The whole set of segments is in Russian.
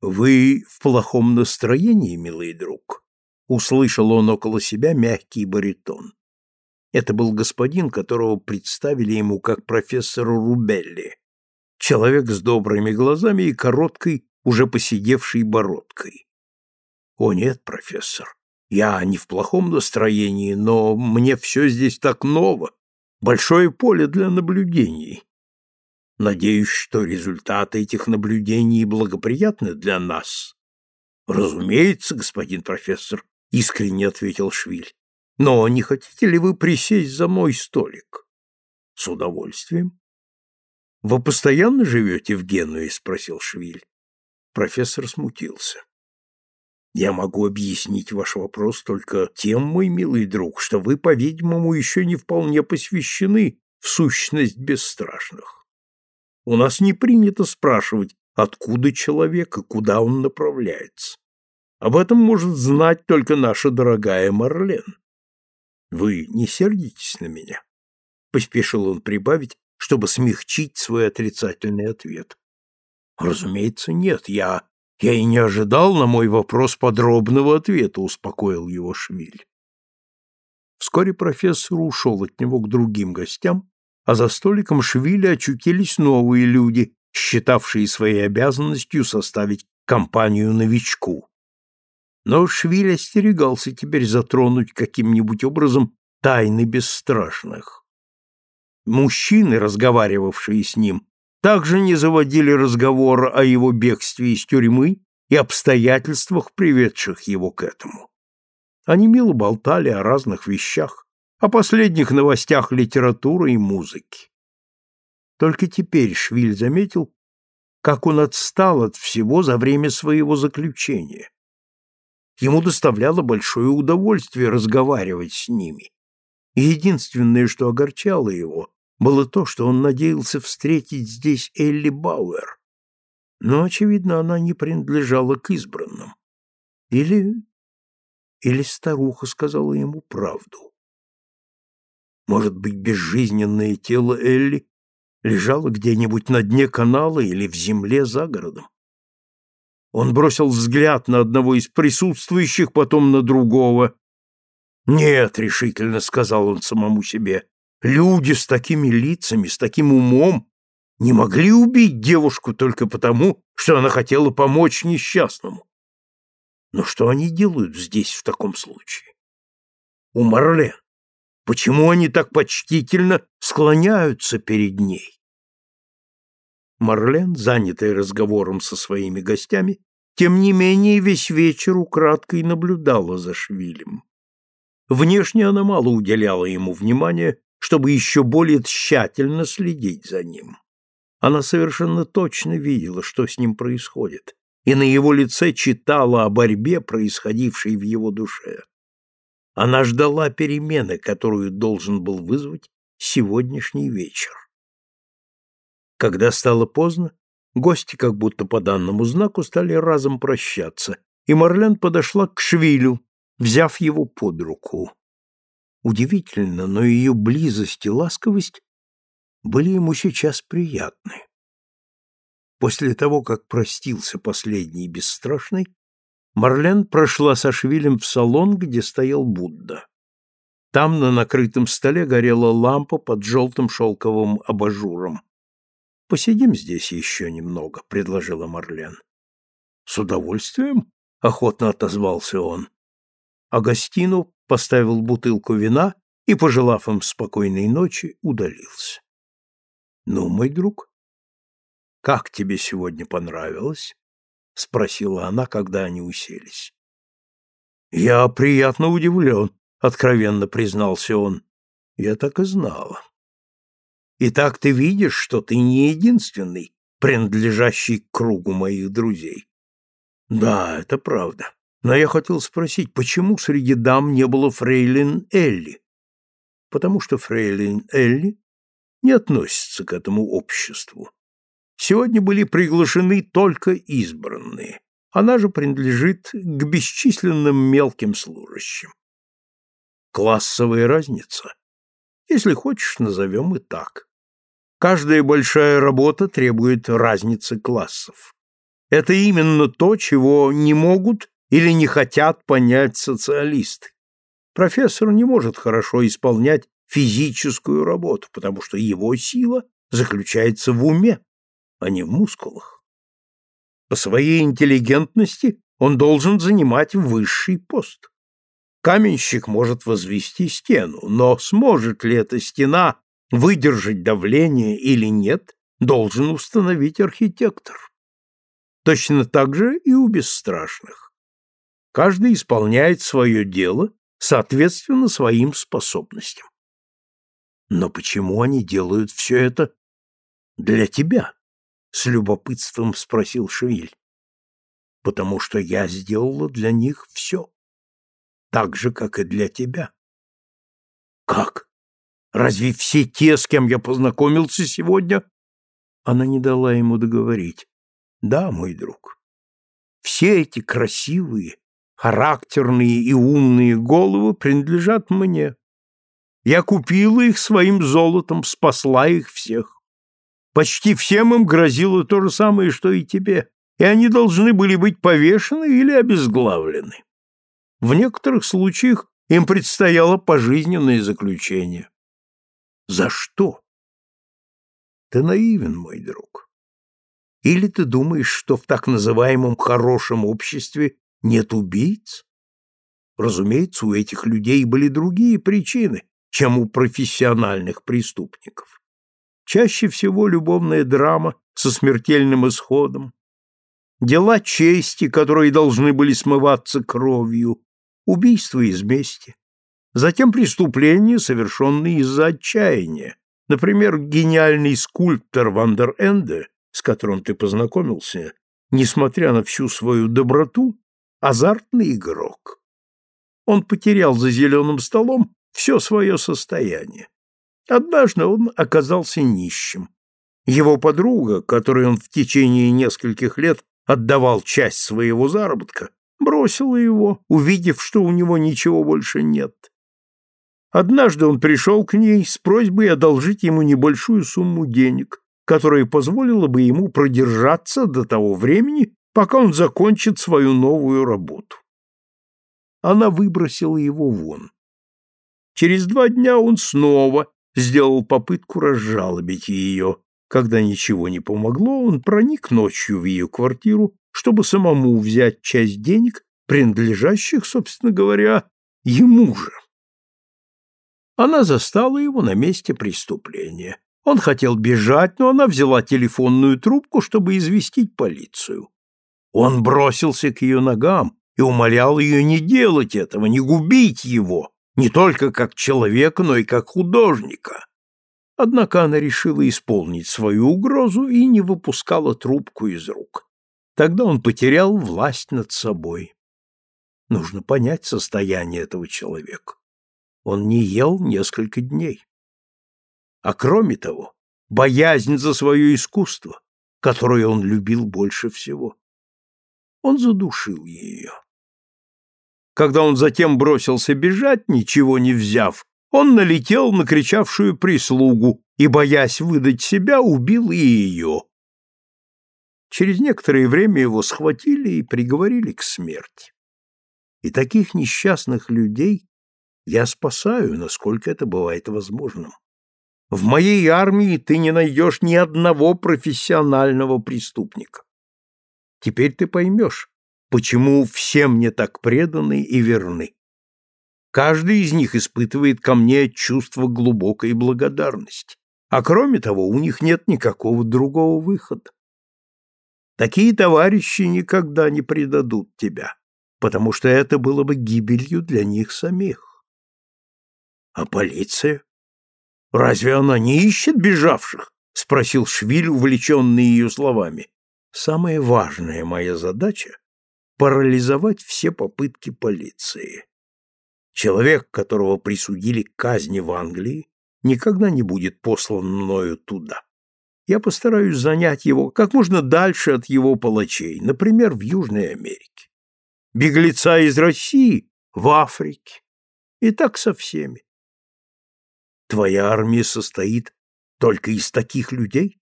Вы в плохом настроении, милый друг? Услышал он около себя мягкий баритон. Это был господин, которого представили ему как профессору Рубелли. Человек с добрыми глазами и короткой, уже посидевшей бородкой. О нет, профессор, я не в плохом настроении, но мне все здесь так ново. Большое поле для наблюдений. Надеюсь, что результаты этих наблюдений благоприятны для нас. Разумеется, господин профессор, искренне ответил Швиль. Но не хотите ли вы присесть за мой столик? С удовольствием. Вы постоянно живете в Генуе? спросил Швиль. Профессор смутился. Я могу объяснить ваш вопрос только тем, мой милый друг, что вы, по-видимому, еще не вполне посвящены в сущность бесстрашных. У нас не принято спрашивать, откуда человек и куда он направляется. Об этом может знать только наша дорогая Марлен. Вы не сердитесь на меня? Поспешил он прибавить, чтобы смягчить свой отрицательный ответ. Разумеется, нет. Я я и не ожидал на мой вопрос подробного ответа, успокоил его Швиль. Вскоре профессор ушел от него к другим гостям, а за столиком Швиля очутились новые люди, считавшие своей обязанностью составить компанию новичку. Но Швиль остерегался теперь затронуть каким-нибудь образом тайны бесстрашных. Мужчины, разговаривавшие с ним, также не заводили разговора о его бегстве из тюрьмы и обстоятельствах, приведших его к этому. Они мило болтали о разных вещах, о последних новостях литературы и музыки. Только теперь Швиль заметил, как он отстал от всего за время своего заключения. Ему доставляло большое удовольствие разговаривать с ними. И единственное, что огорчало его, было то, что он надеялся встретить здесь Элли Бауэр. Но, очевидно, она не принадлежала к избранным. Или... или старуха сказала ему правду. Может быть, безжизненное тело Элли лежало где-нибудь на дне канала или в земле за городом? Он бросил взгляд на одного из присутствующих, потом на другого. «Нет», — решительно сказал он самому себе, — «люди с такими лицами, с таким умом не могли убить девушку только потому, что она хотела помочь несчастному. Но что они делают здесь в таком случае? У Марлен Почему они так почтительно склоняются перед ней? Марлен, занятая разговором со своими гостями, тем не менее весь вечер украдкой наблюдала за Швилем. Внешне она мало уделяла ему внимания, чтобы еще более тщательно следить за ним. Она совершенно точно видела, что с ним происходит, и на его лице читала о борьбе, происходившей в его душе. Она ждала перемены, которую должен был вызвать сегодняшний вечер. Когда стало поздно, гости, как будто по данному знаку, стали разом прощаться, и Марлен подошла к Швилю, взяв его под руку. Удивительно, но ее близость и ласковость были ему сейчас приятны. После того, как простился последний бесстрашный, Марлен прошла со Швилем в салон, где стоял Будда. Там на накрытом столе горела лампа под желтым шелковым абажуром. «Посидим здесь еще немного», — предложила Марлен. «С удовольствием», — охотно отозвался он. А гостину поставил бутылку вина и, пожелав им спокойной ночи, удалился. «Ну, мой друг, как тебе сегодня понравилось?» — спросила она, когда они уселись. «Я приятно удивлен», — откровенно признался он. «Я так и знала». «Итак, ты видишь, что ты не единственный, принадлежащий к кругу моих друзей». «Да, это правда. Но я хотел спросить, почему среди дам не было фрейлин Элли?» «Потому что фрейлин Элли не относится к этому обществу. Сегодня были приглашены только избранные. Она же принадлежит к бесчисленным мелким служащим. Классовая разница. Если хочешь, назовем и так. Каждая большая работа требует разницы классов. Это именно то, чего не могут или не хотят понять социалисты. Профессор не может хорошо исполнять физическую работу, потому что его сила заключается в уме, а не в мускулах. По своей интеллигентности он должен занимать высший пост. Каменщик может возвести стену, но сможет ли эта стена выдержать давление или нет, должен установить архитектор. Точно так же и у бесстрашных. Каждый исполняет свое дело соответственно своим способностям. Но почему они делают все это для тебя? С любопытством спросил Швиль. Потому что я сделала для них все. Так же, как и для тебя. Как? Разве все те, с кем я познакомился сегодня? Она не дала ему договорить. Да, мой друг. Все эти красивые, характерные и умные головы принадлежат мне. Я купила их своим золотом, спасла их всех. Почти всем им грозило то же самое, что и тебе, и они должны были быть повешены или обезглавлены. В некоторых случаях им предстояло пожизненное заключение. За что? Ты наивен, мой друг. Или ты думаешь, что в так называемом хорошем обществе нет убийц? Разумеется, у этих людей были другие причины, чем у профессиональных преступников. Чаще всего любовная драма со смертельным исходом, дела чести, которые должны были смываться кровью, убийство из мести, затем преступления, совершенные из-за отчаяния. Например, гениальный скульптор Вандер Энде, с которым ты познакомился, несмотря на всю свою доброту, азартный игрок. Он потерял за зеленым столом все свое состояние. Однажды он оказался нищим. Его подруга, которой он в течение нескольких лет отдавал часть своего заработка, бросила его, увидев, что у него ничего больше нет. Однажды он пришел к ней с просьбой одолжить ему небольшую сумму денег, которая позволила бы ему продержаться до того времени, пока он закончит свою новую работу. Она выбросила его вон. Через два дня он снова сделал попытку разжалобить ее. Когда ничего не помогло, он проник ночью в ее квартиру, чтобы самому взять часть денег, принадлежащих, собственно говоря, ему же. Она застала его на месте преступления. Он хотел бежать, но она взяла телефонную трубку, чтобы известить полицию. Он бросился к ее ногам и умолял ее не делать этого, не губить его, не только как человека, но и как художника. Однако она решила исполнить свою угрозу и не выпускала трубку из рук. Тогда он потерял власть над собой. Нужно понять состояние этого человека. Он не ел несколько дней. А кроме того, боязнь за свое искусство, которое он любил больше всего. Он задушил ее. Когда он затем бросился бежать, ничего не взяв, он налетел на кричавшую прислугу и, боясь выдать себя, убил и ее. Через некоторое время его схватили и приговорили к смерти. И таких несчастных людей я спасаю, насколько это бывает возможным. В моей армии ты не найдешь ни одного профессионального преступника. Теперь ты поймешь, почему все мне так преданы и верны. Каждый из них испытывает ко мне чувство глубокой благодарности, а кроме того, у них нет никакого другого выхода. Такие товарищи никогда не предадут тебя, потому что это было бы гибелью для них самих. А полиция? Разве она не ищет бежавших? спросил Швиль, увлеченный ее словами. Самая важная моя задача — парализовать все попытки полиции. Человек, которого присудили к казни в Англии, никогда не будет послан мною туда. Я постараюсь занять его как можно дальше от его палачей, например, в Южной Америке. Беглеца из России — в Африке. И так со всеми. Твоя армия состоит только из таких людей?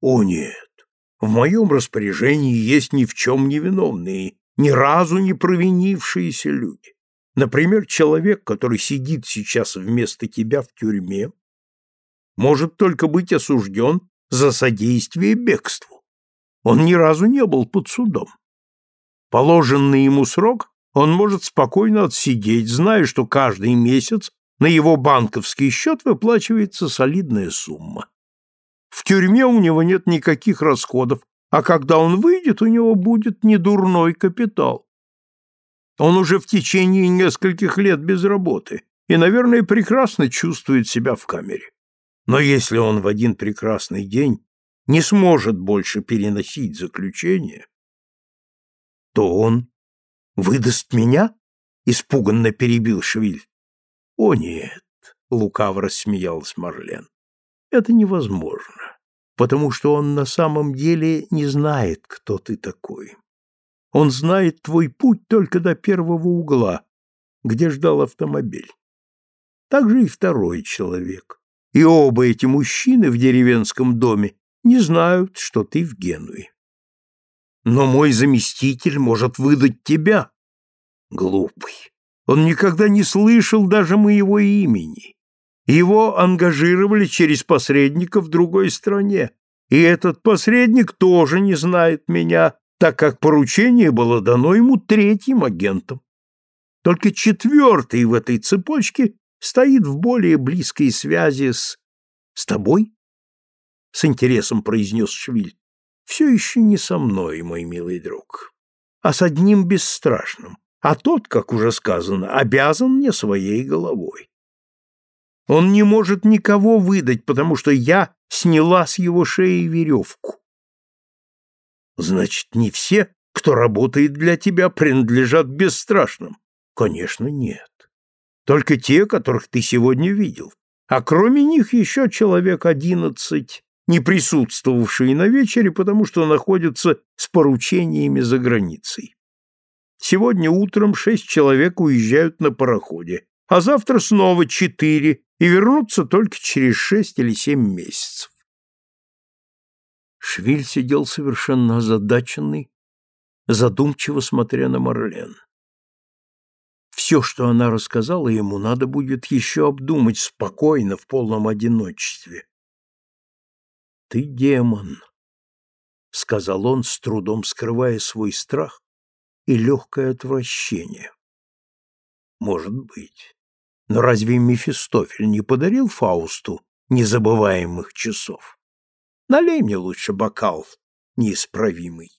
О нет, В моем распоряжении есть ни в чем не виновные, ни разу не провинившиеся люди. Например, человек, который сидит сейчас вместо тебя в тюрьме, может только быть осужден за содействие бегству. Он ни разу не был под судом. Положенный ему срок он может спокойно отсидеть, зная, что каждый месяц на его банковский счет выплачивается солидная сумма. В тюрьме у него нет никаких расходов, а когда он выйдет, у него будет недурной капитал. Он уже в течение нескольких лет без работы и, наверное, прекрасно чувствует себя в камере. Но если он в один прекрасный день не сможет больше переносить заключение, то он выдаст меня? Испуганно перебил Швиль. О нет, лукаво рассмеялась Марлен. Это невозможно, потому что он на самом деле не знает, кто ты такой. Он знает твой путь только до первого угла, где ждал автомобиль. Так же и второй человек. И оба эти мужчины в деревенском доме не знают, что ты в Генуе. Но мой заместитель может выдать тебя. Глупый. Он никогда не слышал даже моего имени. Его ангажировали через посредника в другой стране. И этот посредник тоже не знает меня, так как поручение было дано ему третьим агентом. Только четвертый в этой цепочке стоит в более близкой связи с... с тобой? С интересом произнес Швиль все еще не со мной, мой милый друг, а с одним бесстрашным, а тот, как уже сказано, обязан мне своей головой. Он не может никого выдать, потому что я сняла с его шеи веревку. Значит, не все, кто работает для тебя, принадлежат бесстрашным? Конечно, нет. Только те, которых ты сегодня видел. А кроме них еще человек одиннадцать не присутствовавшие на вечере, потому что находятся с поручениями за границей. Сегодня утром шесть человек уезжают на пароходе, а завтра снова четыре и вернутся только через шесть или семь месяцев. Швиль сидел совершенно озадаченный, задумчиво смотря на Марлен. Все, что она рассказала ему, надо будет еще обдумать спокойно, в полном одиночестве ты демон, — сказал он, с трудом скрывая свой страх и легкое отвращение. Может быть. Но разве Мефистофель не подарил Фаусту незабываемых часов? Налей мне лучше бокал, неисправимый.